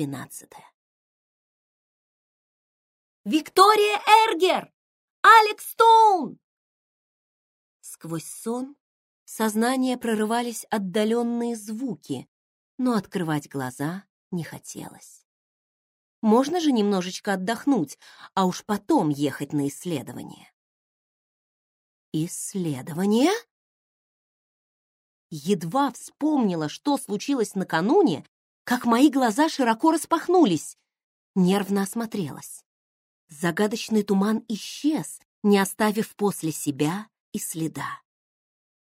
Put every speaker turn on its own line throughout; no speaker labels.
двенадцатое. «Виктория Эргер! Алекс Стоун!» Сквозь сон в сознание прорывались отдаленные звуки, но открывать глаза не хотелось. Можно же немножечко отдохнуть, а уж потом ехать на исследование. Исследование? Едва вспомнила, что случилось накануне, как мои глаза широко распахнулись. Нервно осмотрелась. Загадочный туман исчез, не оставив после себя и следа.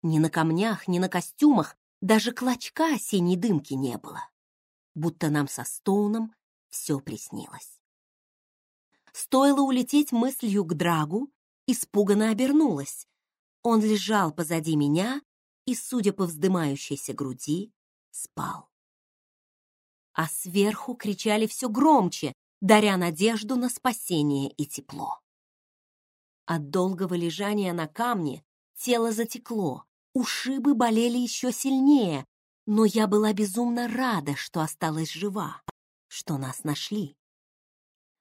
Ни на камнях, ни на костюмах даже клочка синей дымки не было. Будто нам со Стоуном все приснилось. Стоило улететь мыслью к Драгу, испуганно обернулась. Он лежал позади меня и, судя по вздымающейся груди, спал. А сверху кричали все громче, даря надежду на спасение и тепло. От долгого лежания на камне тело затекло, ушибы болели еще сильнее, но я была безумно рада, что осталась жива, что нас нашли.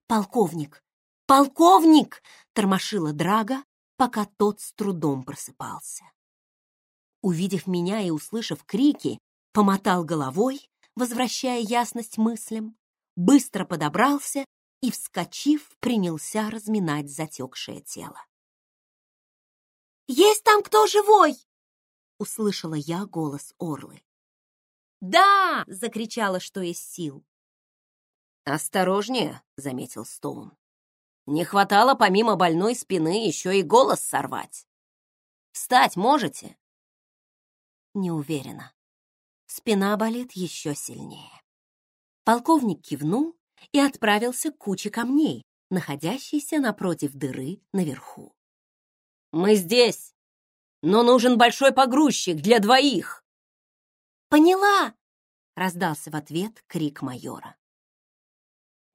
«Полковник! Полковник!» — тормошила Драга, пока тот с трудом просыпался. Увидев меня и услышав крики, помотал головой, возвращая ясность мыслям, быстро подобрался и, вскочив, принялся разминать затекшее тело. «Есть там кто живой?» — услышала я голос Орлы. «Да!» — закричала, что есть сил.
«Осторожнее!» — заметил Стоун. «Не хватало помимо больной спины еще и голос сорвать. Встать можете?»
Не уверена. Спина болит еще сильнее. Полковник кивнул и отправился к куче камней, находящейся напротив дыры наверху.
«Мы здесь, но нужен большой погрузчик для двоих!»
«Поняла!» — раздался в ответ крик майора.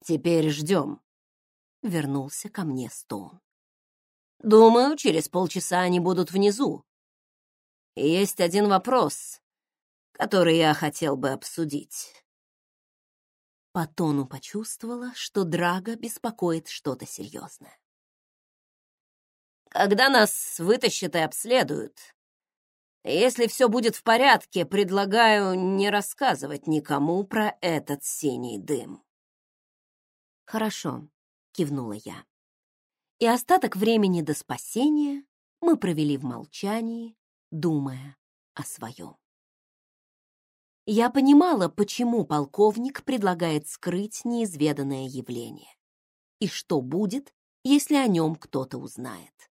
«Теперь ждем», — вернулся ко мне Стоун. «Думаю, через полчаса они будут внизу. Есть один вопрос, который я хотел бы обсудить».
По тону почувствовала, что Драга беспокоит что-то серьезное.
«Когда нас вытащат и обследуют, если все будет в порядке, предлагаю не рассказывать никому про этот синий дым».
«Хорошо», — кивнула я. И остаток времени до спасения мы провели в молчании, думая о своем. Я понимала, почему полковник предлагает скрыть неизведанное явление. И что будет, если о нем кто-то узнает.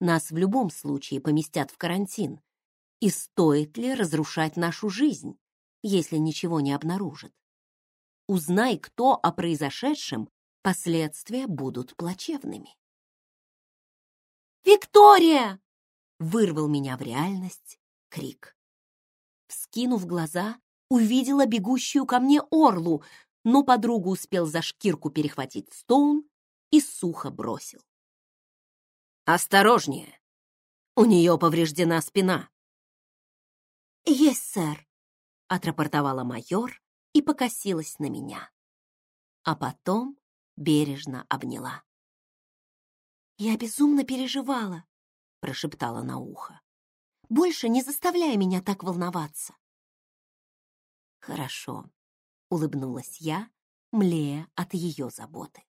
Нас в любом случае поместят в карантин. И стоит ли разрушать нашу жизнь, если ничего не обнаружат? Узнай, кто о произошедшем, последствия будут плачевными. «Виктория!» — вырвал меня в реальность крик. Вскинув глаза, увидела бегущую ко мне орлу, но подругу успел за шкирку перехватить Стоун и сухо бросил.
«Осторожнее! У нее повреждена спина!»
«Есть, сэр!» — отрапортовала майор и покосилась на меня. А потом бережно обняла. «Я безумно переживала», — прошептала на ухо. «Больше не заставляй меня так волноваться». «Хорошо», — улыбнулась я, млея от ее заботы.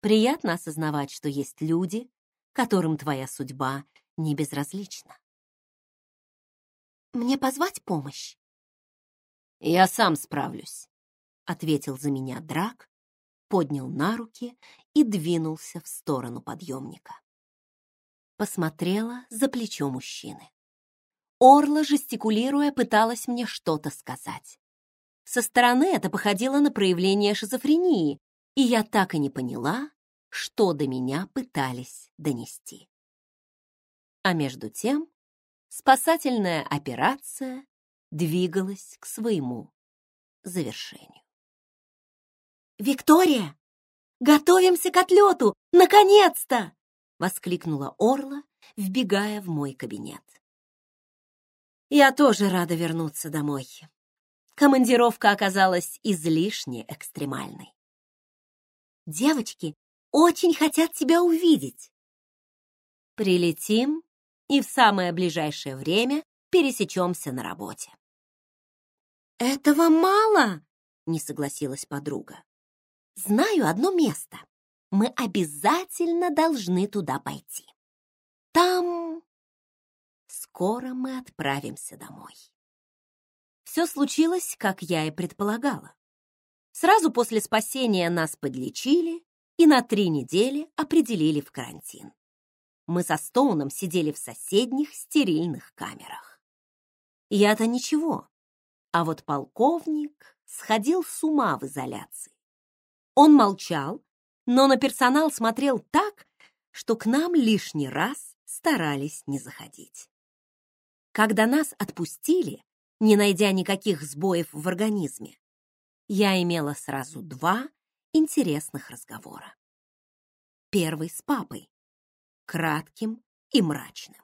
«Приятно осознавать, что есть люди, которым твоя судьба не безразлична». «Мне позвать помощь?»
«Я сам справлюсь», —
ответил за меня Драк, поднял на руки и двинулся в сторону подъемника. Посмотрела за плечо мужчины. Орла, жестикулируя, пыталась мне что-то сказать. Со стороны это походило на проявление шизофрении, и я так и не поняла, что до меня пытались донести. А между тем спасательная операция двигалась к своему завершению. «Виктория, готовимся к отлету! Наконец-то!» — воскликнула Орла, вбегая в мой кабинет. «Я тоже рада вернуться домой», командировка оказалась излишне экстремальной. Девочки очень хотят тебя увидеть. Прилетим и в самое ближайшее время пересечемся на работе. Этого мало, не согласилась подруга. Знаю одно место. Мы обязательно должны туда пойти. Там скоро мы отправимся домой. Все случилось, как я и предполагала. Сразу после спасения нас подлечили и на три недели определили в карантин. Мы со Стоуном сидели в соседних стерильных камерах. Я-то ничего, а вот полковник сходил с ума в изоляции. Он молчал, но на персонал смотрел так, что к нам лишний раз старались не заходить. Когда нас отпустили, не найдя никаких сбоев в организме, я имела сразу два интересных разговора. Первый с папой, кратким и мрачным.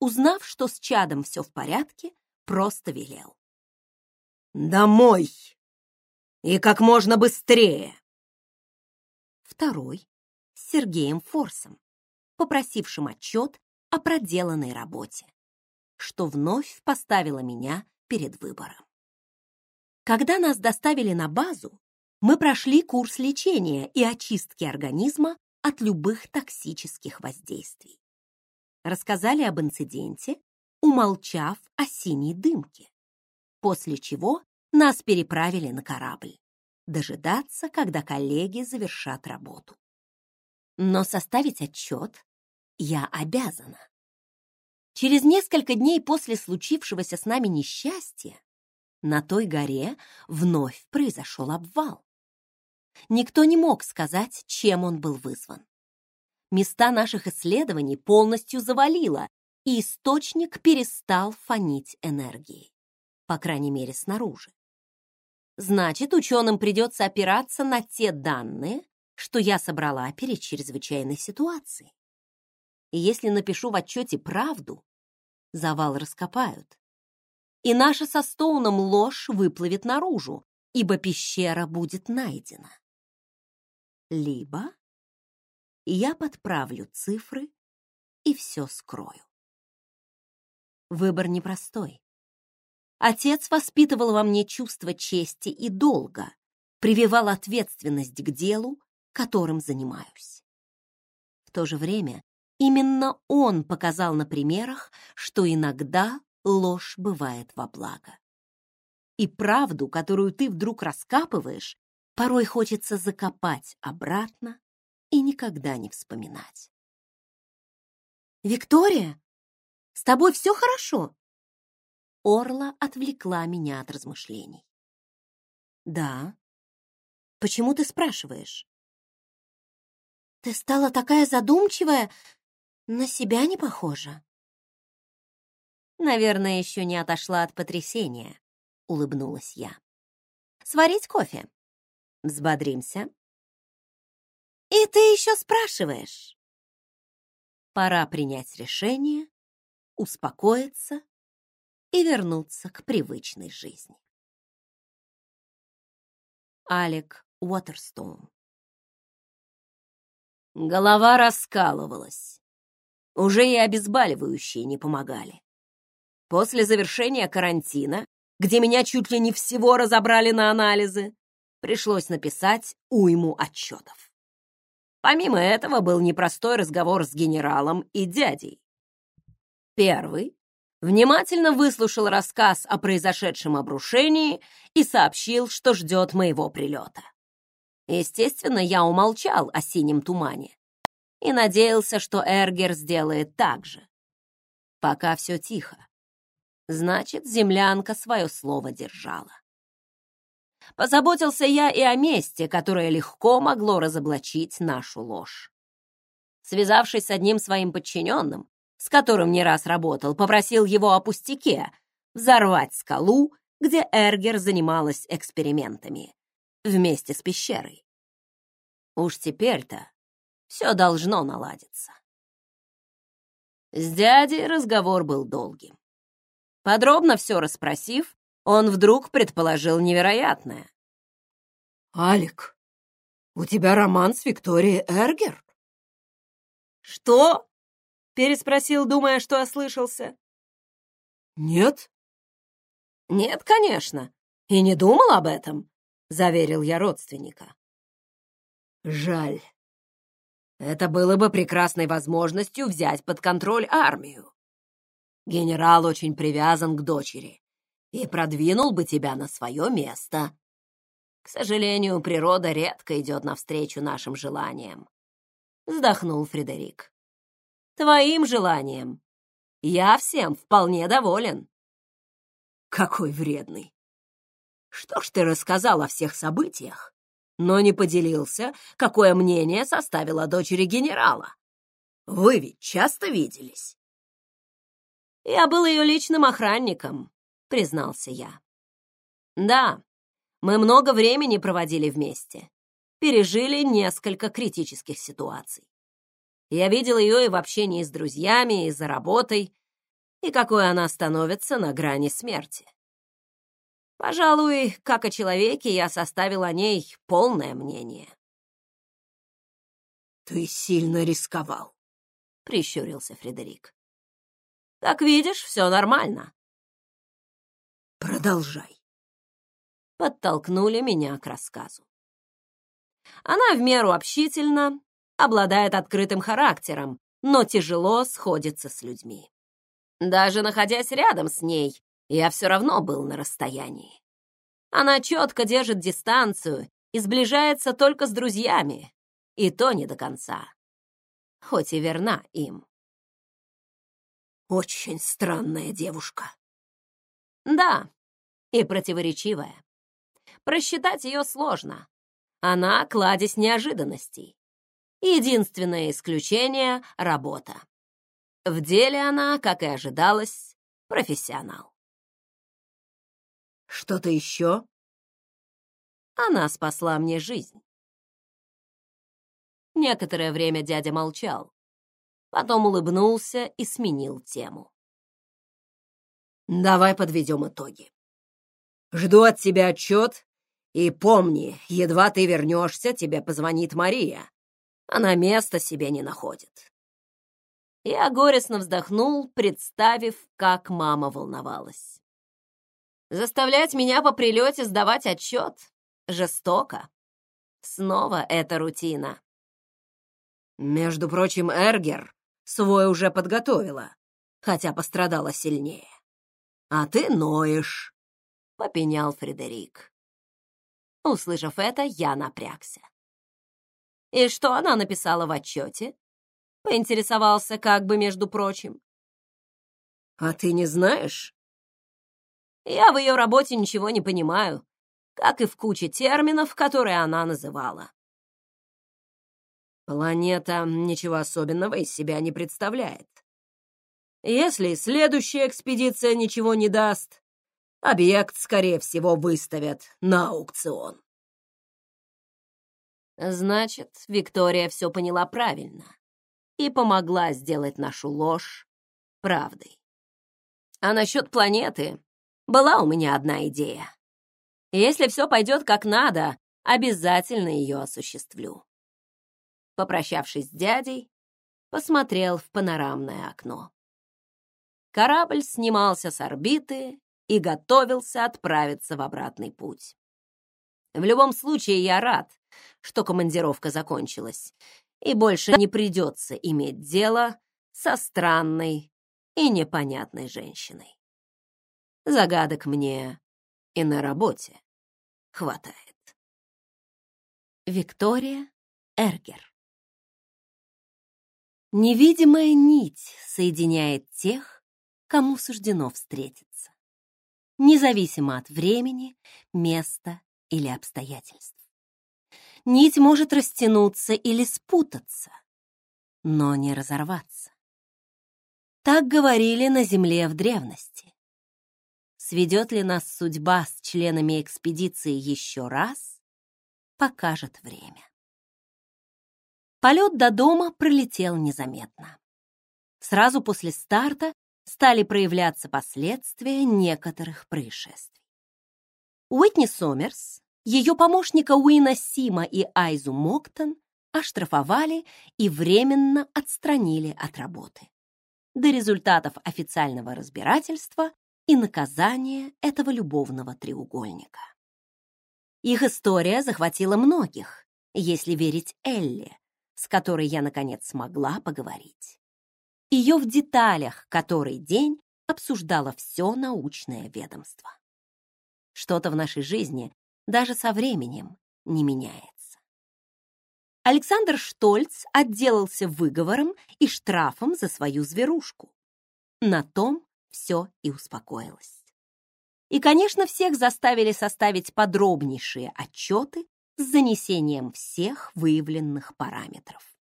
Узнав, что с чадом все в порядке, просто велел. «Домой! И как можно быстрее!» Второй с Сергеем Форсом, попросившим отчет о проделанной работе, что вновь поставило меня перед выбором. Когда нас доставили на базу, мы прошли курс лечения и очистки организма от любых токсических воздействий. Рассказали об инциденте, умолчав о синей дымке, после чего нас переправили на корабль, дожидаться, когда коллеги завершат работу. Но составить отчет я обязана. Через несколько дней после случившегося с нами несчастья на той горе вновь произошел обвал. Никто не мог сказать, чем он был вызван. Места наших исследований полностью завалило, и источник перестал фонить энергией. По крайней мере, снаружи. Значит, ученым придется опираться на те данные, что я собрала перед чрезвычайной ситуацией. И если напишу в отчете правду, завал раскопают. И наша со Стоуном ложь выплывет наружу, ибо пещера будет найдена либо я подправлю цифры и все скрою. Выбор непростой. Отец воспитывал во мне чувство чести и долга, прививал ответственность к делу, которым занимаюсь. В то же время именно он показал на примерах, что иногда ложь бывает во благо. И правду, которую ты вдруг раскапываешь, Порой хочется закопать обратно и никогда не вспоминать. «Виктория, с тобой все хорошо?» Орла отвлекла меня от размышлений. «Да. Почему ты спрашиваешь?» «Ты стала такая задумчивая, на себя не похожа». «Наверное, еще не отошла от потрясения», — улыбнулась я. «Сварить кофе?» Взбодримся. И ты еще спрашиваешь? Пора принять решение, успокоиться и вернуться к привычной жизни. Алек Уотерстоун Голова раскалывалась. Уже и обезболивающие не помогали. После завершения карантина, где меня чуть ли не всего разобрали на анализы, пришлось написать уйму отчетов. Помимо этого был непростой разговор с генералом и дядей. Первый внимательно выслушал рассказ о произошедшем обрушении и сообщил, что ждет моего прилета. Естественно, я умолчал о синем тумане и надеялся, что Эргер сделает так же. Пока все тихо. Значит, землянка свое слово держала. Позаботился я и о месте, которое легко могло разоблачить нашу ложь. Связавшись с одним своим подчиненным, с которым не раз работал, попросил его о пустяке взорвать скалу, где Эргер занималась экспериментами, вместе с пещерой. Уж теперь-то все должно наладиться. С дядей разговор был долгим. Подробно все расспросив,
он вдруг предположил невероятное.
«Алик, у тебя роман с Викторией Эргер?»
«Что?» — переспросил, думая, что ослышался.
«Нет?»
«Нет, конечно, и не думал об этом», — заверил я родственника.
«Жаль. Это было бы прекрасной возможностью взять под контроль армию. Генерал очень привязан к дочери и продвинул бы тебя на свое место. К сожалению, природа редко идет навстречу нашим желаниям. Вздохнул Фредерик. Твоим желанием. Я всем вполне доволен. Какой вредный. Что ж ты рассказал о всех событиях, но не поделился, какое мнение составила дочери генерала? Вы ведь часто виделись?
Я был ее личным охранником, признался я. Да, мы много времени проводили вместе, пережили несколько критических ситуаций. Я видел ее и в общении с друзьями, и за работой, и какой она становится на грани смерти. Пожалуй, как о человеке, я составил о ней полное мнение.
«Ты сильно рисковал», —
прищурился Фредерик. Как видишь, все нормально.
Продолжай.
Подтолкнули меня к рассказу. Она в меру общительна, обладает открытым характером, но тяжело сходится с людьми. Даже находясь рядом с ней, я все равно был на расстоянии. Она четко держит дистанцию и сближается только с друзьями, и то не до конца, хоть и верна им.
Очень странная девушка.
Да, и противоречивая. Просчитать ее сложно. Она кладезь неожиданностей. Единственное исключение — работа. В деле она, как и ожидалось, профессионал.
Что-то еще?
Она спасла мне жизнь. Некоторое время дядя молчал, потом улыбнулся и сменил тему.
«Давай подведем итоги. Жду от тебя отчет, и помни, едва ты вернешься, тебе позвонит Мария. Она места себе не находит».
Я горестно вздохнул, представив, как мама волновалась. Заставлять меня по прилете сдавать отчет жестоко. Снова эта рутина.
Между прочим, Эргер Свой уже подготовила, хотя пострадала сильнее. А ты ноешь, — попенял Фредерик.
Услышав это, я напрягся. И что она написала в отчете? Поинтересовался как бы, между прочим.
А ты не знаешь?
Я в ее работе ничего не понимаю, как и в куче терминов, которые она называла.
Планета ничего особенного из себя не представляет. Если следующая экспедиция ничего не даст, объект, скорее всего, выставят на аукцион.
Значит, Виктория все поняла правильно и помогла сделать нашу ложь правдой. А насчет планеты была у меня одна идея. Если все пойдет как надо, обязательно ее осуществлю попрощавшись с дядей, посмотрел в панорамное окно. Корабль снимался с орбиты и готовился отправиться в обратный путь. В любом случае, я рад, что командировка закончилась, и больше не придется иметь дело со странной и непонятной женщиной. Загадок мне и на работе хватает. Виктория Эргер Невидимая нить соединяет тех, кому суждено встретиться, независимо от времени, места или обстоятельств. Нить может растянуться или спутаться, но не разорваться. Так говорили на Земле в древности. Сведет ли нас судьба с членами экспедиции еще раз, покажет время. Полет до дома пролетел незаметно. Сразу после старта стали проявляться последствия некоторых происшествий.
Уитни Сомерс, ее помощника Уина Сима и Айзу Моктон оштрафовали и временно отстранили от работы. До результатов официального разбирательства и наказания этого любовного треугольника. Их история захватила многих, если верить Элли, с которой я, наконец, смогла поговорить. Ее в деталях который день обсуждало все научное ведомство. Что-то в нашей жизни даже со временем не меняется. Александр Штольц отделался выговором и штрафом за свою зверушку. На том все и успокоилось. И, конечно, всех заставили составить подробнейшие отчеты с занесением всех выявленных параметров.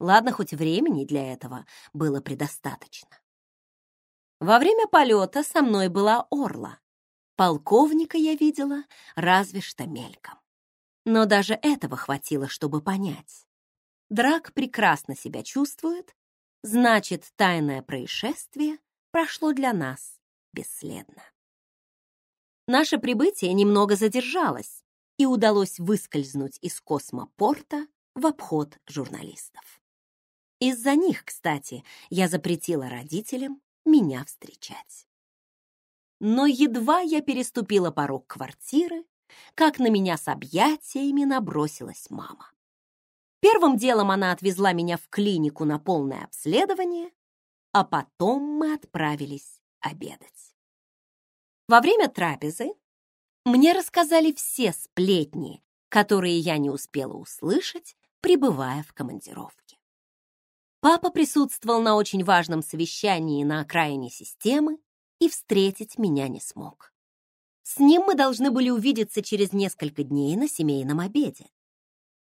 Ладно, хоть времени для этого было предостаточно. Во время полета со мной была Орла. Полковника я видела разве что мельком. Но даже этого хватило, чтобы понять. Драк прекрасно себя чувствует, значит, тайное происшествие прошло для нас бесследно. Наше прибытие немного задержалось, и удалось выскользнуть из космопорта в обход журналистов. Из-за них, кстати, я запретила родителям меня встречать. Но едва я переступила порог квартиры, как на меня с объятиями набросилась мама. Первым делом она отвезла меня в клинику на полное обследование, а потом мы отправились обедать. Во время трапезы мне рассказали все сплетни, которые я не успела услышать, пребывая в командировке. Папа присутствовал на очень важном совещании на окраине системы и встретить меня не смог. С ним мы должны были увидеться через несколько дней на семейном обеде.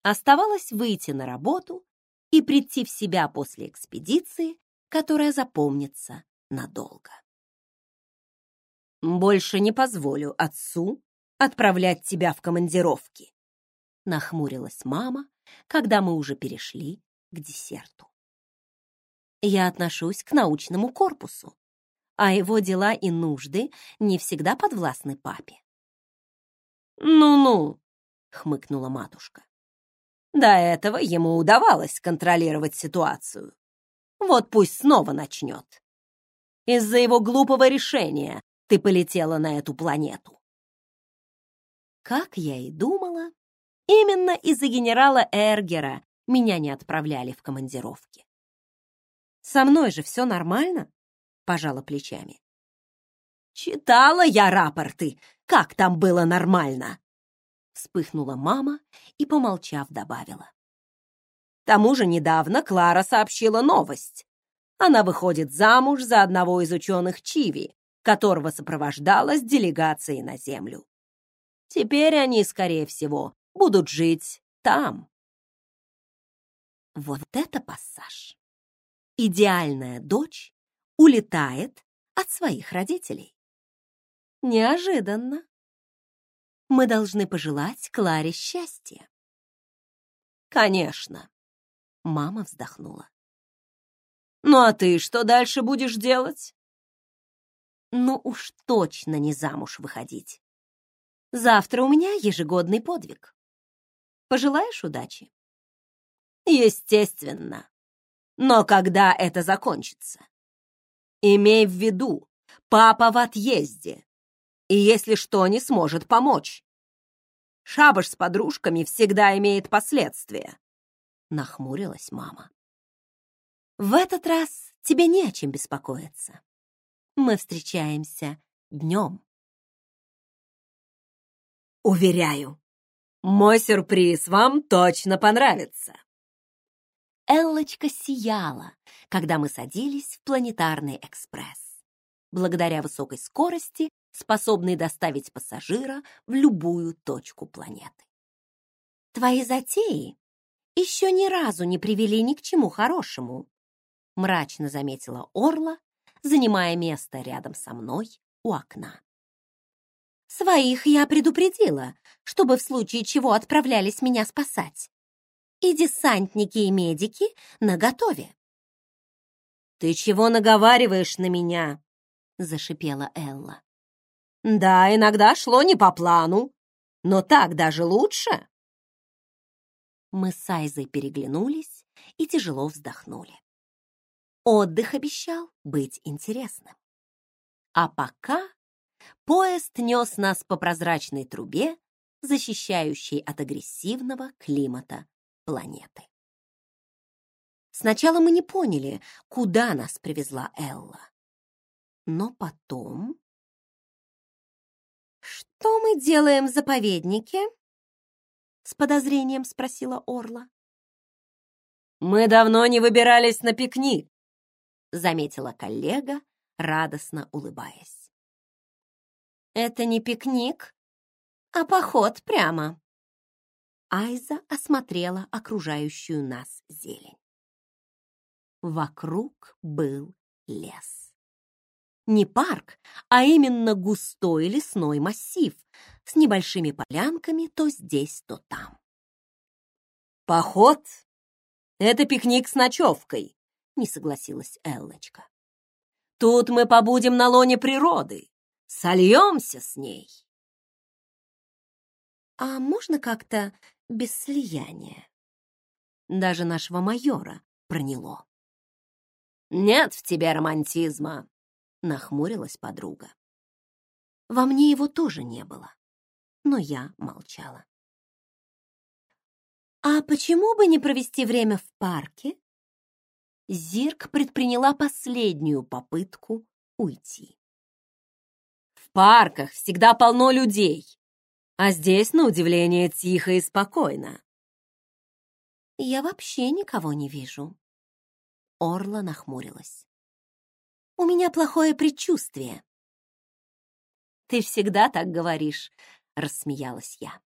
Оставалось выйти на работу и прийти в себя после экспедиции, которая запомнится надолго. «Больше не позволю отцу отправлять тебя в командировки», нахмурилась мама, когда мы уже перешли к десерту. Я отношусь к научному корпусу, а его дела и нужды не всегда подвластны папе. «Ну-ну», — хмыкнула матушка. До этого ему удавалось контролировать ситуацию. Вот пусть снова начнет. Из-за его глупого решения ты полетела на эту планету. Как я и думала, именно из-за генерала Эргера меня не отправляли в командировки. Со мной же все нормально пожала плечами. «Читала я рапорты, как там было нормально!» Вспыхнула мама и, помолчав, добавила. К тому же недавно Клара сообщила новость. Она выходит замуж за одного из ученых Чиви, которого сопровождала с делегацией на Землю. Теперь они, скорее всего, будут жить там. Вот это пассаж! Идеальная дочь улетает от своих родителей. Неожиданно. Мы должны пожелать Кларе счастья. Конечно. Мама вздохнула. Ну а ты что дальше будешь делать? Ну уж точно не замуж выходить. Завтра у меня ежегодный подвиг. Пожелаешь удачи? Естественно. Но когда это закончится? Имей в виду, папа в отъезде, и если что, не сможет помочь. Шабаш с подружками всегда имеет последствия. Нахмурилась мама. В этот раз тебе не о чем беспокоиться. Мы встречаемся днем. Уверяю, мой сюрприз вам точно понравится. Эллочка сияла, когда мы садились в планетарный экспресс. Благодаря высокой скорости, способной доставить пассажира в любую точку планеты. Твои затеи еще ни разу не привели ни к чему хорошему, мрачно заметила Орла, занимая место рядом со мной у окна. Своих я предупредила, чтобы в случае чего отправлялись меня спасать и десантники и медики наготове. «Ты чего наговариваешь на меня?» — зашипела Элла.
Да, иногда шло не по плану, но так даже лучше.
Мы с Айзой переглянулись и тяжело вздохнули. Отдых обещал быть интересным. А пока поезд нес нас по прозрачной трубе, защищающей от агрессивного климата планеты. Сначала мы не поняли, куда нас привезла Элла. Но потом... «Что мы делаем в заповеднике?» С подозрением спросила Орла.
«Мы давно не выбирались на пикник»,
заметила коллега, радостно улыбаясь. «Это не пикник, а поход прямо». Айза осмотрела окружающую нас зелень. Вокруг был лес. Не парк, а именно густой лесной массив с небольшими полянками то здесь, то там.
«Поход — это пикник с ночевкой», — не согласилась Эллочка. «Тут мы побудем на лоне природы, сольемся с ней».
«А можно как-то без слияния?» Даже нашего майора проняло.
«Нет в тебе романтизма», — нахмурилась подруга.
Во мне его тоже не было, но я молчала. «А почему бы не провести время в парке?» Зирк предприняла последнюю попытку уйти.
«В парках всегда полно людей, а здесь, на удивление, тихо и спокойно».
«Я вообще никого не вижу», Орла нахмурилась. «У меня плохое предчувствие».
«Ты всегда так говоришь», — рассмеялась я.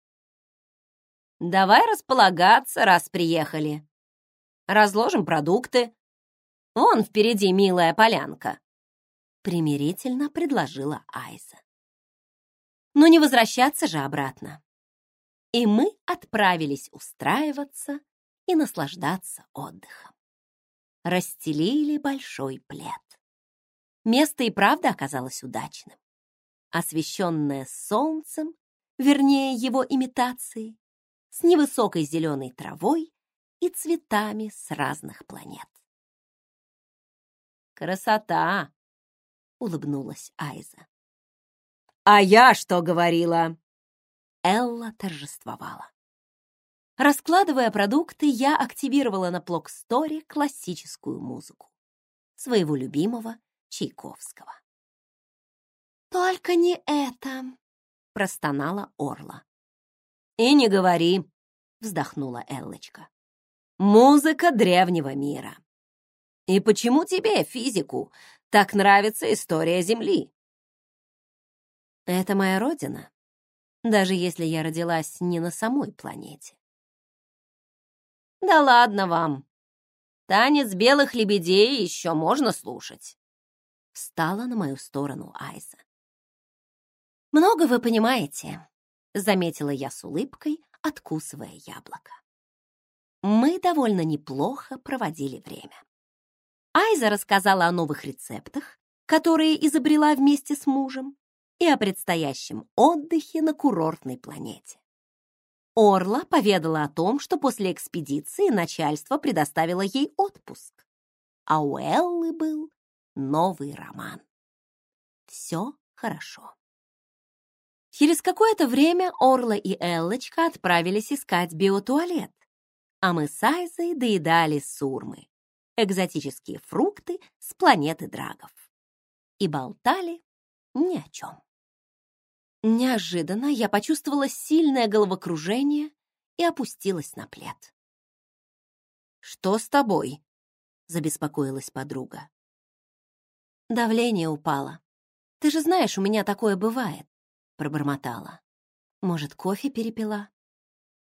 «Давай располагаться, раз приехали. Разложим продукты. Вон впереди милая полянка», — примирительно предложила Айза. «Но не возвращаться же обратно». И мы отправились устраиваться и наслаждаться отдыхом расстелили большой плед. Место и правда оказалось удачным. Освещенное солнцем, вернее его имитацией, с невысокой зеленой травой и цветами с разных планет. «Красота!» — улыбнулась Айза. «А я что говорила?»
Элла торжествовала. Раскладывая продукты, я активировала на Плок-сторе классическую музыку своего любимого Чайковского. «Только не это!» — простонала Орла.
«И не говори!» — вздохнула Эллочка. «Музыка древнего мира. И почему тебе, физику, так нравится история Земли?»
«Это моя родина, даже если я родилась не на самой планете.
Да ладно вам. Танец белых лебедей еще можно слушать.
Встала на мою сторону Айза. «Много вы понимаете», — заметила я с улыбкой, откусывая яблоко. Мы довольно неплохо проводили время. Айза рассказала о новых рецептах, которые изобрела вместе с мужем, и о предстоящем отдыхе на курортной планете. Орла поведала о том, что после экспедиции начальство предоставило ей отпуск, а у Эллы был новый роман. Все хорошо. Через какое-то время Орла и Эллочка отправились искать биотуалет, а мы с Айзой доедали сурмы, экзотические фрукты с планеты драгов, и болтали ни о чем. Неожиданно я почувствовала сильное головокружение и опустилась на плед.
«Что с тобой?»
— забеспокоилась подруга. «Давление упало. Ты же знаешь, у меня такое бывает», — пробормотала. «Может, кофе перепила?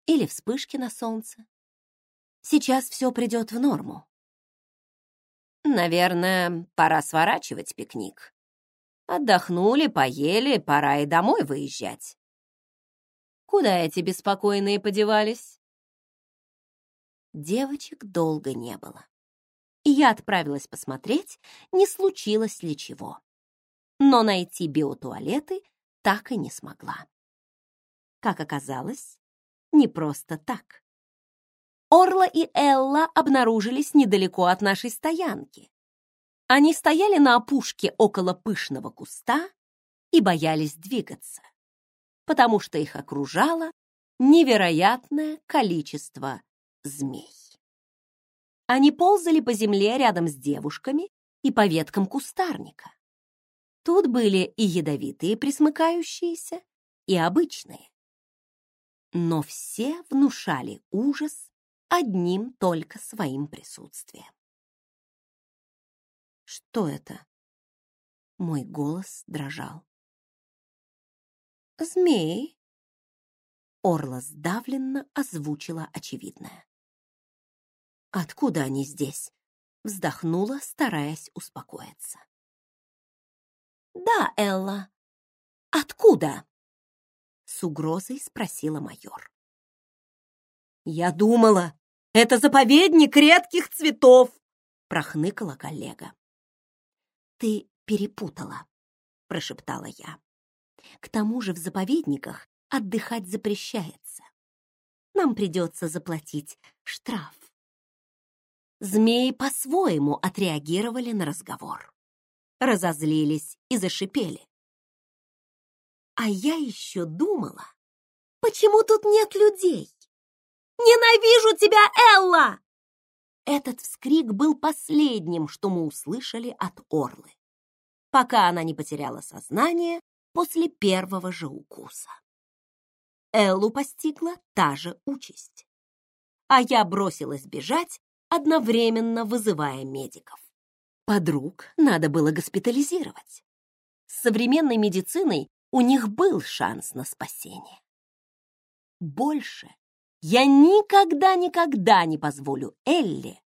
Или вспышки на солнце? Сейчас все придет в норму».
«Наверное, пора сворачивать пикник», Отдохнули, поели, пора и домой выезжать. Куда эти беспокойные подевались?
Девочек долго не было. И я отправилась посмотреть, не случилось ли чего. Но найти биотуалеты так и не смогла. Как оказалось, не просто так. Орла и Элла обнаружились недалеко от нашей стоянки. Они стояли на опушке около пышного куста и боялись двигаться, потому что их окружало невероятное количество змей. Они ползали по земле рядом с девушками и по веткам кустарника. Тут были и ядовитые присмыкающиеся, и обычные. Но все внушали ужас одним только своим присутствием. Что это? Мой голос дрожал. Змеи. Орла сдавленно озвучила очевидное. Откуда они здесь? Вздохнула, стараясь успокоиться. Да, Элла. Откуда? С угрозой спросила майор. Я думала, это заповедник редких цветов, прохныкала коллега. Ты перепутала, прошептала я. К тому же в заповедниках отдыхать запрещается. Нам придется заплатить штраф. Змеи по-своему отреагировали на разговор. Разозлились и зашипели. А я еще думала, почему тут нет людей? Ненавижу тебя, Элла! Этот вскрик был последним, что мы услышали от Орлы, пока она не потеряла сознание после первого же укуса. Эллу постигла та же участь. А я бросилась бежать, одновременно вызывая медиков. Подруг надо было госпитализировать. С современной медициной у них был шанс на спасение. Больше я никогда-никогда не позволю Элли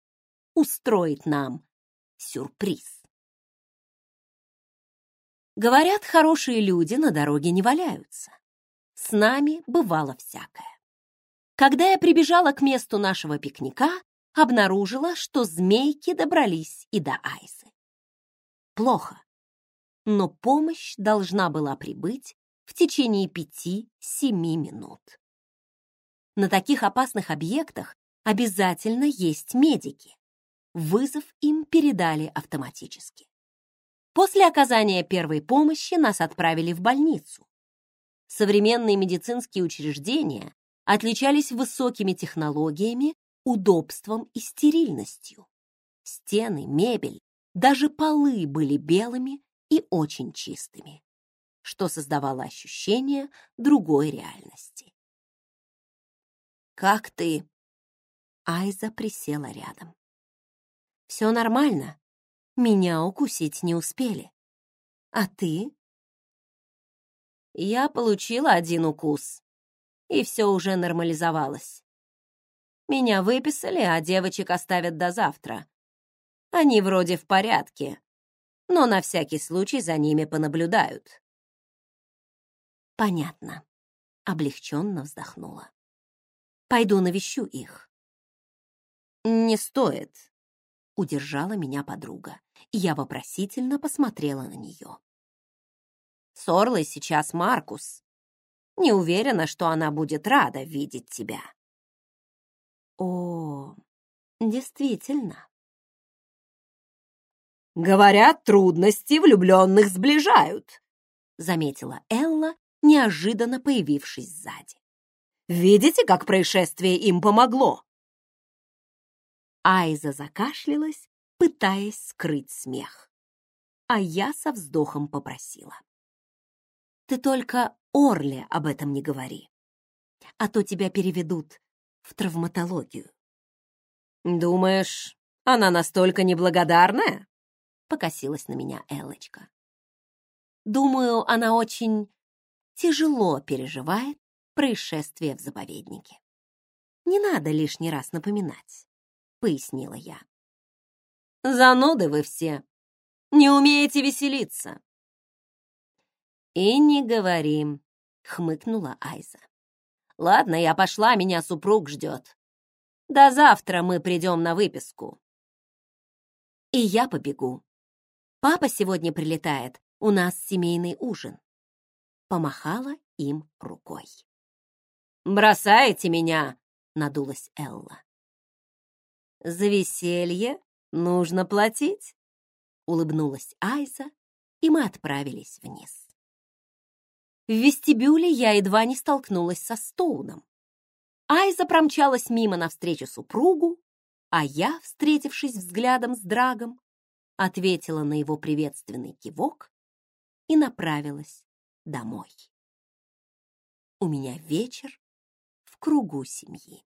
устроить нам сюрприз. Говорят, хорошие люди на дороге не валяются. С нами бывало всякое. Когда я прибежала к месту нашего пикника, обнаружила, что змейки добрались и до Айзы. Плохо, но помощь должна была прибыть в течение пяти-семи минут. На таких опасных объектах обязательно есть медики. Вызов им передали автоматически. После оказания первой помощи нас отправили в больницу. Современные медицинские учреждения отличались высокими технологиями удобством и стерильностью. Стены, мебель, даже полы были белыми и очень чистыми, что создавало ощущение другой реальности. «Как ты?» Айза присела рядом. «Все нормально. Меня укусить не успели. А ты?» Я получила один укус, и все уже нормализовалось. Меня выписали, а девочек оставят до завтра. Они вроде в порядке, но на всякий случай за ними понаблюдают. Понятно. Облегченно вздохнула. Пойду навещу их. Не стоит. Удержала меня подруга, я вопросительно посмотрела на нее. С Орлой сейчас Маркус. Не уверена, что она будет рада видеть тебя. О, действительно.
Говорят, трудности влюбленных сближают, заметила
Элла, неожиданно появившись сзади.
Видите, как происшествие им помогло?
Айза закашлялась, пытаясь скрыть смех. А я со вздохом попросила. Ты только Орле об этом не говори, а то тебя переведут в травматологию.
«Думаешь, она настолько неблагодарная?»
— покосилась на меня Элочка. «Думаю, она очень тяжело переживает происшествие в заповеднике. Не надо лишний раз напоминать», — пояснила я.
«Зануды вы все! Не умеете веселиться!»
«И не говорим», — хмыкнула Айза.
Ладно, я пошла, меня супруг ждет. До завтра мы придем на выписку.
И я побегу. Папа сегодня прилетает, у нас семейный ужин. помахала им рукой.
«Бросаете меня!» — надулась Элла.
«За веселье нужно платить», — улыбнулась Айза, и мы отправились вниз. В вестибюле я едва не столкнулась со Стоуном. Айза промчалась мимо навстречу супругу, а я, встретившись взглядом с Драгом, ответила на его приветственный кивок и направилась домой. У меня вечер кругу семьи.